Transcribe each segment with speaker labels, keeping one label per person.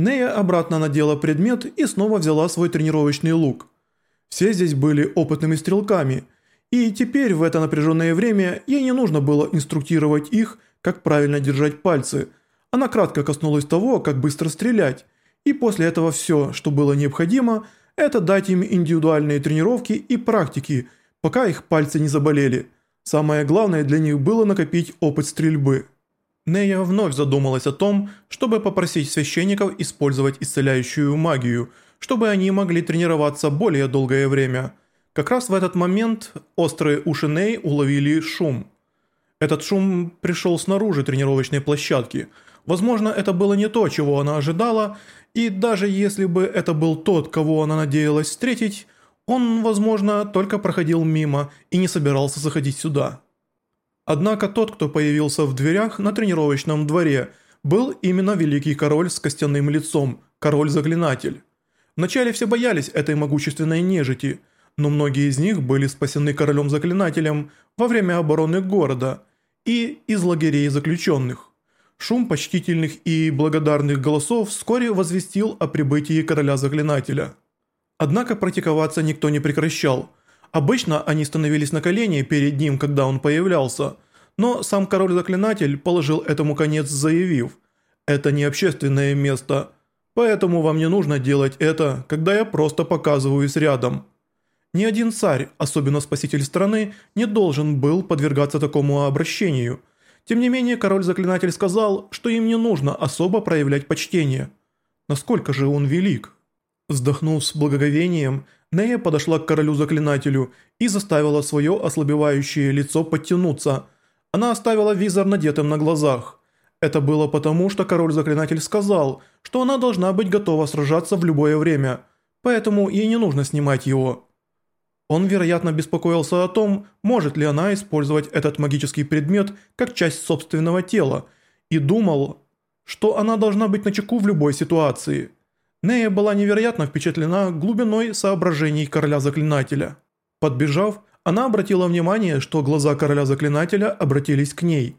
Speaker 1: Нея обратно надела предмет и снова взяла свой тренировочный лук. Все здесь были опытными стрелками, и теперь в это напряженное время ей не нужно было инструктировать их, как правильно держать пальцы. Она кратко коснулась того, как быстро стрелять, и после этого все, что было необходимо, это дать им индивидуальные тренировки и практики, пока их пальцы не заболели. Самое главное для них было накопить опыт стрельбы. Нея вновь задумалась о том, чтобы попросить священников использовать исцеляющую магию, чтобы они могли тренироваться более долгое время. Как раз в этот момент острые уши Ней уловили шум. Этот шум пришел снаружи тренировочной площадки. Возможно, это было не то, чего она ожидала, и даже если бы это был тот, кого она надеялась встретить, он, возможно, только проходил мимо и не собирался заходить сюда. Однако тот, кто появился в дверях на тренировочном дворе, был именно великий король с костяным лицом, король-заклинатель. Вначале все боялись этой могущественной нежити, но многие из них были спасены королем-заклинателем во время обороны города и из лагерей заключенных. Шум почтительных и благодарных голосов вскоре возвестил о прибытии короля-заклинателя. Однако практиковаться никто не прекращал. Обычно они становились на колени перед ним, когда он появлялся, но сам король-заклинатель положил этому конец, заявив «Это не общественное место, поэтому вам не нужно делать это, когда я просто показываюсь рядом». Ни один царь, особенно спаситель страны, не должен был подвергаться такому обращению – тем не менее, король-заклинатель сказал, что им не нужно особо проявлять почтение. Насколько же он велик? Вздохнув с благоговением, Нея подошла к королю-заклинателю и заставила свое ослабевающее лицо подтянуться. Она оставила визор надетым на глазах. Это было потому, что король-заклинатель сказал, что она должна быть готова сражаться в любое время, поэтому ей не нужно снимать его. Он, вероятно, беспокоился о том, может ли она использовать этот магический предмет как часть собственного тела, и думал, что она должна быть начеку в любой ситуации. Нея была невероятно впечатлена глубиной соображений короля-заклинателя. Подбежав, она обратила внимание, что глаза короля-заклинателя обратились к ней.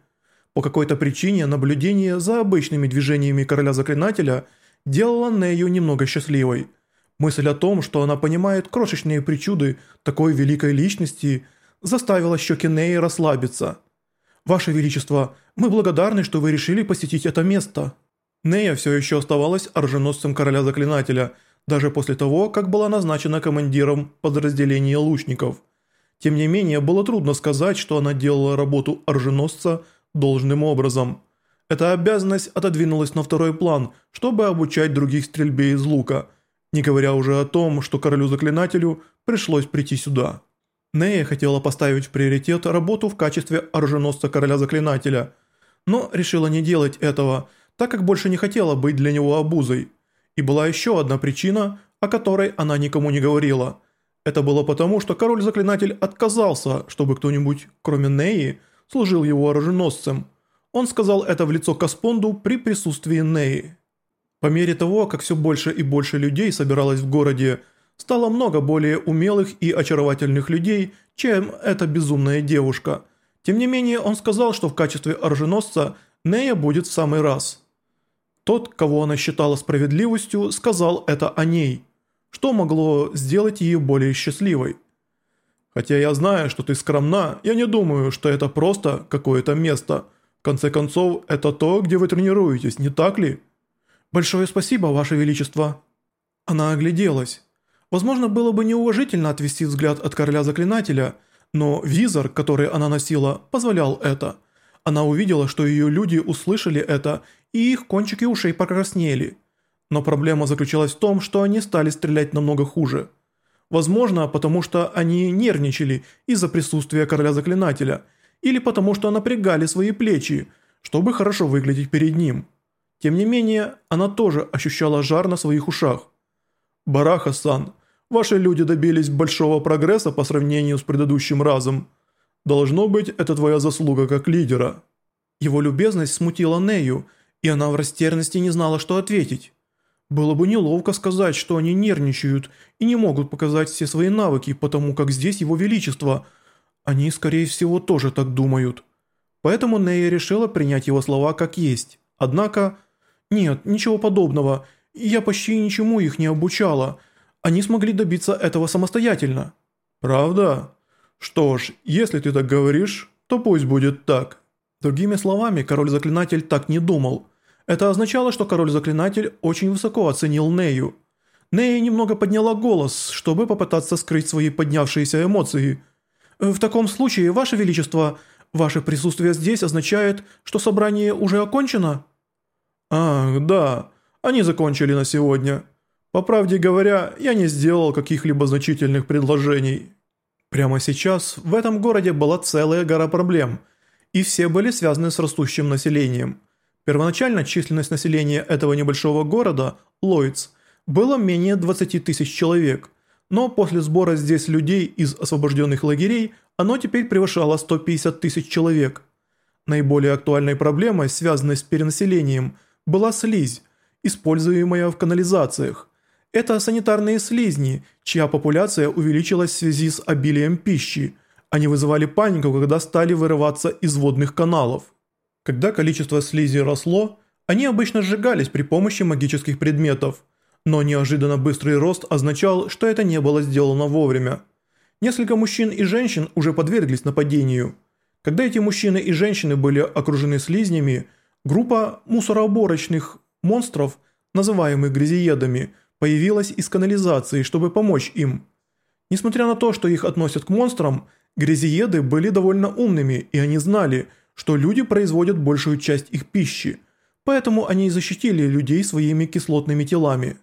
Speaker 1: По какой-то причине наблюдение за обычными движениями короля-заклинателя делало Нею немного счастливой – Мысль о том, что она понимает крошечные причуды такой великой личности, заставила щеки Неи расслабиться. «Ваше Величество, мы благодарны, что вы решили посетить это место». Нея все еще оставалась оруженосцем короля-заклинателя, даже после того, как была назначена командиром подразделения лучников. Тем не менее, было трудно сказать, что она делала работу оруженосца должным образом. Эта обязанность отодвинулась на второй план, чтобы обучать других стрельбе из лука – не говоря уже о том, что королю-заклинателю пришлось прийти сюда. Нея хотела поставить в приоритет работу в качестве оруженосца короля-заклинателя, но решила не делать этого, так как больше не хотела быть для него обузой. И была еще одна причина, о которой она никому не говорила. Это было потому, что король-заклинатель отказался, чтобы кто-нибудь, кроме Неи, служил его оруженосцем. Он сказал это в лицо Каспонду при присутствии Неи. По мере того, как все больше и больше людей собиралось в городе, стало много более умелых и очаровательных людей, чем эта безумная девушка. Тем не менее, он сказал, что в качестве оруженосца Нея будет в самый раз. Тот, кого она считала справедливостью, сказал это о ней. Что могло сделать ее более счастливой? Хотя я знаю, что ты скромна, я не думаю, что это просто какое-то место. В конце концов, это то, где вы тренируетесь, не так ли? «Большое спасибо, Ваше Величество». Она огляделась. Возможно, было бы неуважительно отвести взгляд от короля-заклинателя, но визор, который она носила, позволял это. Она увидела, что ее люди услышали это, и их кончики ушей покраснели. Но проблема заключалась в том, что они стали стрелять намного хуже. Возможно, потому что они нервничали из-за присутствия короля-заклинателя, или потому что напрягали свои плечи, чтобы хорошо выглядеть перед ним. Тем не менее, она тоже ощущала жар на своих ушах. «Бараха-сан, ваши люди добились большого прогресса по сравнению с предыдущим разом. Должно быть, это твоя заслуга как лидера». Его любезность смутила Нею, и она в растерянности не знала, что ответить. Было бы неловко сказать, что они нервничают и не могут показать все свои навыки, потому как здесь его величество. Они, скорее всего, тоже так думают. Поэтому Нея решила принять его слова как есть. Однако... «Нет, ничего подобного. Я почти ничему их не обучала. Они смогли добиться этого самостоятельно».
Speaker 2: «Правда? Что ж, если ты так говоришь, то пусть будет так».
Speaker 1: Другими словами, король-заклинатель так не думал. Это означало, что король-заклинатель очень высоко оценил Нею. Нея немного подняла голос, чтобы попытаться скрыть свои поднявшиеся эмоции. «В таком случае, Ваше Величество, ваше присутствие здесь означает, что собрание уже окончено?»
Speaker 2: «Ах, да, они закончили на сегодня. По правде говоря, я не сделал каких-либо значительных предложений».
Speaker 1: Прямо сейчас в этом городе была целая гора проблем, и все были связаны с растущим населением. Первоначально численность населения этого небольшого города, Ллойдс, было менее 20 тысяч человек, но после сбора здесь людей из освобожденных лагерей оно теперь превышало 150 тысяч человек. Наиболее актуальной проблемой, связанной с перенаселением, была слизь, используемая в канализациях. Это санитарные слизни, чья популяция увеличилась в связи с обилием пищи. Они вызывали панику, когда стали вырываться из водных каналов. Когда количество слизи росло, они обычно сжигались при помощи магических предметов, но неожиданно быстрый рост означал, что это не было сделано вовремя. Несколько мужчин и женщин уже подверглись нападению. Когда эти мужчины и женщины были окружены слизнями, группа мусороуборочных монстров, называемых грязиедами, появилась из канализации, чтобы помочь им. Несмотря на то, что их относят к монстрам, грязиеды были довольно умными, и они знали – что люди производят большую часть их пищи, поэтому они и защитили людей своими кислотными телами.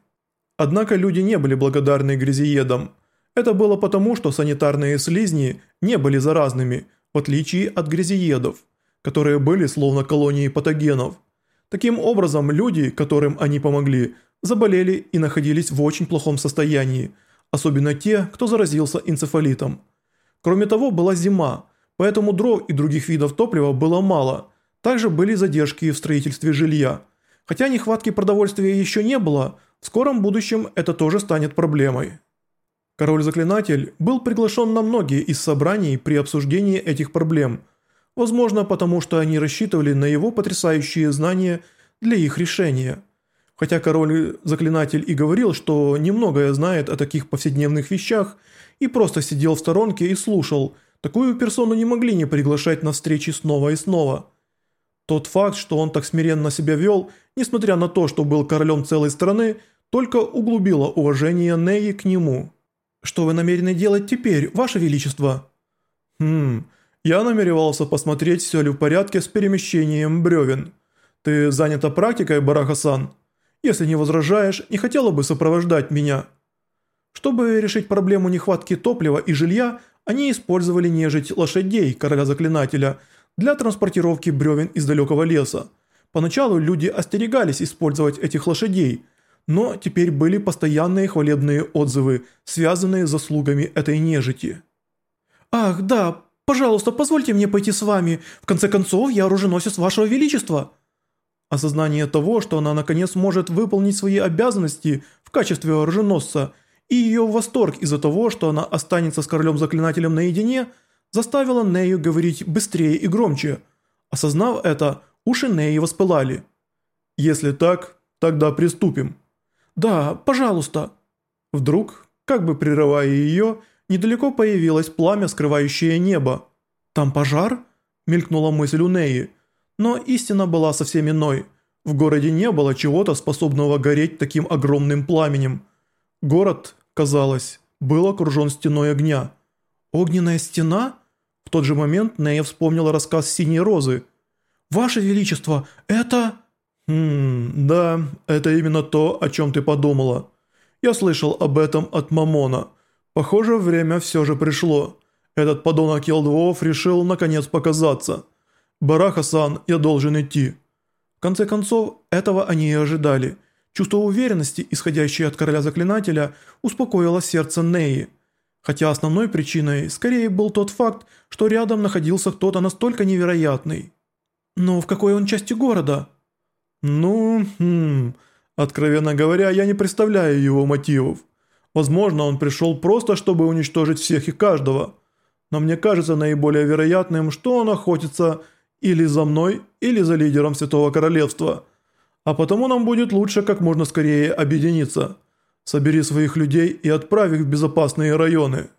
Speaker 1: Однако люди не были благодарны грязиедам. Это было потому, что санитарные слизни не были заразными, в отличие от грязиедов, которые были словно колонии патогенов. Таким образом, люди, которым они помогли, заболели и находились в очень плохом состоянии, особенно те, кто заразился энцефалитом. Кроме того, была зима, поэтому дров и других видов топлива было мало. Также были задержки в строительстве жилья. Хотя нехватки продовольствия еще не было, в скором будущем это тоже станет проблемой. Король-заклинатель был приглашен на многие из собраний при обсуждении этих проблем, возможно потому что они рассчитывали на его потрясающие знания для их решения. Хотя король-заклинатель и говорил, что немногое знает о таких повседневных вещах и просто сидел в сторонке и слушал – Такую персону не могли не приглашать на встречи снова и снова. Тот факт, что он так смиренно себя вел, несмотря на то, что был королем целой страны, только углубило уважение Неи к нему. «Что вы намерены делать теперь, ваше величество?» «Хм, я намеревался посмотреть, все ли в порядке с перемещением бревен. Ты занята практикой, Барахасан? Если не возражаешь, не хотела бы сопровождать меня?» Чтобы решить проблему нехватки топлива и жилья, они использовали нежить лошадей короля-заклинателя для транспортировки бревен из далекого леса. Поначалу люди остерегались использовать этих лошадей, но теперь были постоянные хвалебные отзывы, связанные с заслугами этой нежити. «Ах, да, пожалуйста, позвольте мне пойти с вами, в конце концов я оруженосец вашего величества». Осознание того, что она наконец может выполнить свои обязанности в качестве оруженосца – и ее восторг из-за того, что она останется с королем-заклинателем наедине, заставила Нею говорить быстрее и громче. Осознав это, уши Неи воспылали. «Если так, тогда приступим». «Да, пожалуйста». Вдруг, как бы прерывая ее, недалеко появилось пламя, скрывающее небо. «Там пожар?» – мелькнула мысль у Неи. Но истина была совсем иной. В городе не было чего-то, способного гореть таким огромным пламенем. Город казалось, был окружен стеной огня. «Огненная стена?» В тот же момент Нея вспомнила рассказ «Синей розы». «Ваше Величество, это...» «Хм, да, это именно то, о чем ты подумала. Я слышал об этом от Мамона. Похоже, время все же пришло. Этот подонок Елдвоов решил наконец показаться. Барахасан, я должен идти». В конце концов, этого они и ожидали – Чувство уверенности, исходящее от короля заклинателя, успокоило сердце Неи. Хотя основной причиной скорее был тот факт, что рядом находился кто-то настолько невероятный. Но в какой он части города? Ну, хм, откровенно говоря, я не представляю его мотивов. Возможно, он пришел просто, чтобы уничтожить всех и каждого. Но мне кажется наиболее вероятным, что он охотится или за мной, или за лидером Святого Королевства –
Speaker 2: А потому нам будет лучше как можно скорее объединиться. Собери своих людей и отправь их в безопасные районы».